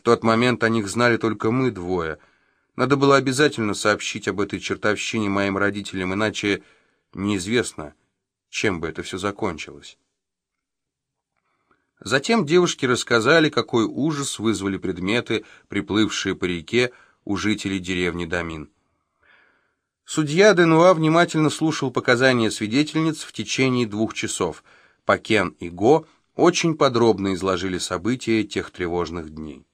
В тот момент о них знали только мы двое. Надо было обязательно сообщить об этой чертовщине моим родителям, иначе неизвестно, чем бы это все закончилось. Затем девушки рассказали, какой ужас вызвали предметы, приплывшие по реке у жителей деревни Дамин. Судья Денуа внимательно слушал показания свидетельниц в течение двух часов. Пакен и Го очень подробно изложили события тех тревожных дней.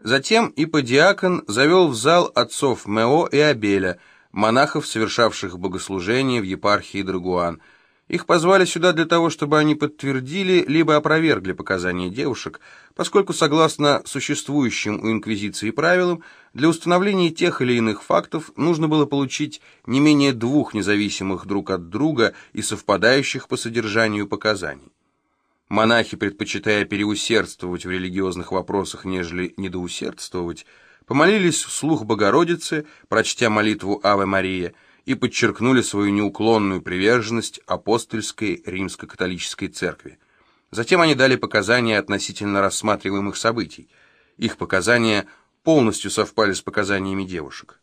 Затем Иподиакон завел в зал отцов Мео и Абеля, монахов, совершавших богослужение в епархии Драгуан – их позвали сюда для того, чтобы они подтвердили либо опровергли показания девушек, поскольку, согласно существующим у Инквизиции правилам, для установления тех или иных фактов нужно было получить не менее двух независимых друг от друга и совпадающих по содержанию показаний. Монахи, предпочитая переусердствовать в религиозных вопросах, нежели недоусердствовать, помолились вслух Богородице, прочтя молитву «Аве Мария», и подчеркнули свою неуклонную приверженность апостольской римско-католической церкви. Затем они дали показания относительно рассматриваемых событий. Их показания полностью совпали с показаниями девушек.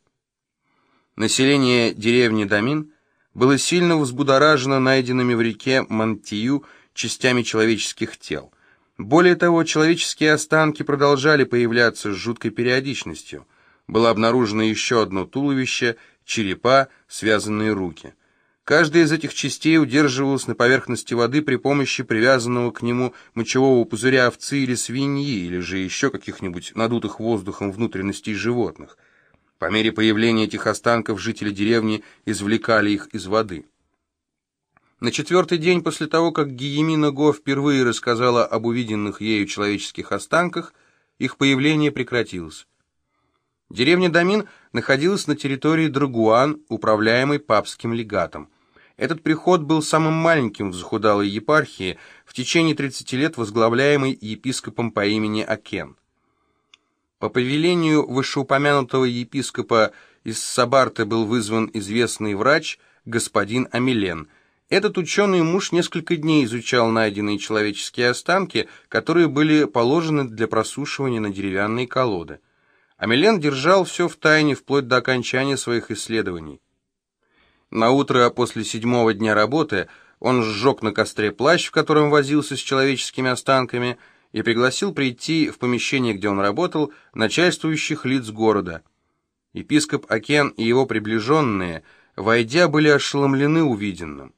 Население деревни Дамин было сильно взбудоражено найденными в реке Мантию частями человеческих тел. Более того, человеческие останки продолжали появляться с жуткой периодичностью. Было обнаружено еще одно туловище – черепа, связанные руки. Каждая из этих частей удерживалась на поверхности воды при помощи привязанного к нему мочевого пузыря овцы или свиньи, или же еще каких-нибудь надутых воздухом внутренностей животных. По мере появления этих останков жители деревни извлекали их из воды. На четвертый день после того, как Гиемина Го впервые рассказала об увиденных ею человеческих останках, их появление прекратилось. Деревня Дамин находилась на территории Драгуан, управляемой папским легатом. Этот приход был самым маленьким в захудалой епархии, в течение 30 лет возглавляемый епископом по имени Акен. По повелению вышеупомянутого епископа из Сабарты был вызван известный врач, господин Амилен. Этот ученый муж несколько дней изучал найденные человеческие останки, которые были положены для просушивания на деревянные колоды. Амелен держал все в тайне вплоть до окончания своих исследований. На утро после седьмого дня работы он сжег на костре плащ, в котором возился с человеческими останками, и пригласил прийти в помещение, где он работал, начальствующих лиц города. Епископ Акен и его приближенные, войдя, были ошеломлены увиденным.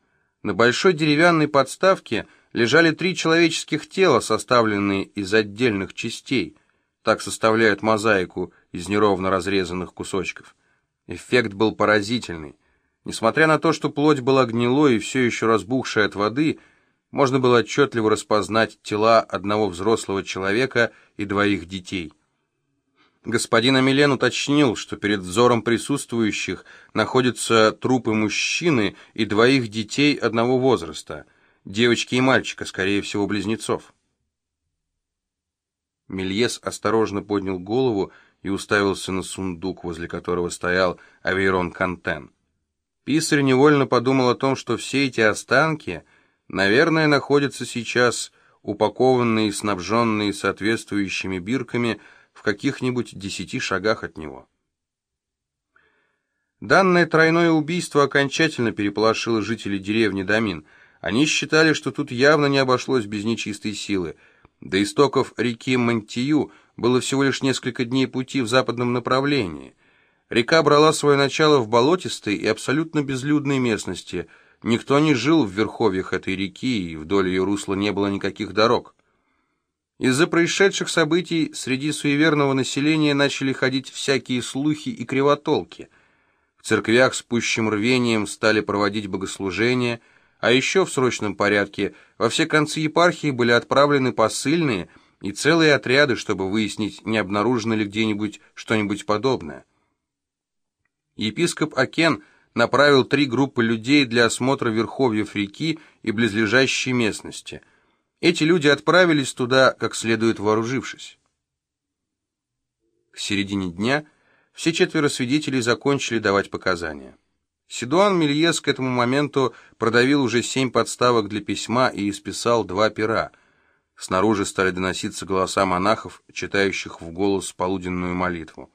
На большой деревянной подставке лежали три человеческих тела, составленные из отдельных частей – так составляют мозаику из неровно разрезанных кусочков. Эффект был поразительный. Несмотря на то, что плоть была гнилой и все еще разбухшей от воды, можно было отчетливо распознать тела одного взрослого человека и двоих детей. Господин Амелен уточнил, что перед взором присутствующих находятся трупы мужчины и двоих детей одного возраста, девочки и мальчика, скорее всего, близнецов. Мельес осторожно поднял голову и уставился на сундук, возле которого стоял Авейрон Кантен. Писарь невольно подумал о том, что все эти останки, наверное, находятся сейчас упакованные и снабженные соответствующими бирками в каких-нибудь десяти шагах от него. Данное тройное убийство окончательно переполошило жителей деревни Дамин. Они считали, что тут явно не обошлось без нечистой силы — до истоков реки Мантию было всего лишь несколько дней пути в западном направлении. Река брала свое начало в болотистой и абсолютно безлюдной местности. Никто не жил в верховьях этой реки, и вдоль ее русла не было никаких дорог. Из-за происшедших событий среди суеверного населения начали ходить всякие слухи и кривотолки. В церквях с пущим рвением стали проводить богослужения – а еще в срочном порядке во все концы епархии были отправлены посыльные и целые отряды, чтобы выяснить, не обнаружено ли где-нибудь что-нибудь подобное. Епископ Акен направил три группы людей для осмотра верховьев реки и близлежащей местности. Эти люди отправились туда, как следует вооружившись. К середине дня все четверо свидетелей закончили давать показания. Сидуан Мельес к этому моменту продавил уже семь подставок для письма и исписал два пера. Снаружи стали доноситься голоса монахов, читающих в голос полуденную молитву.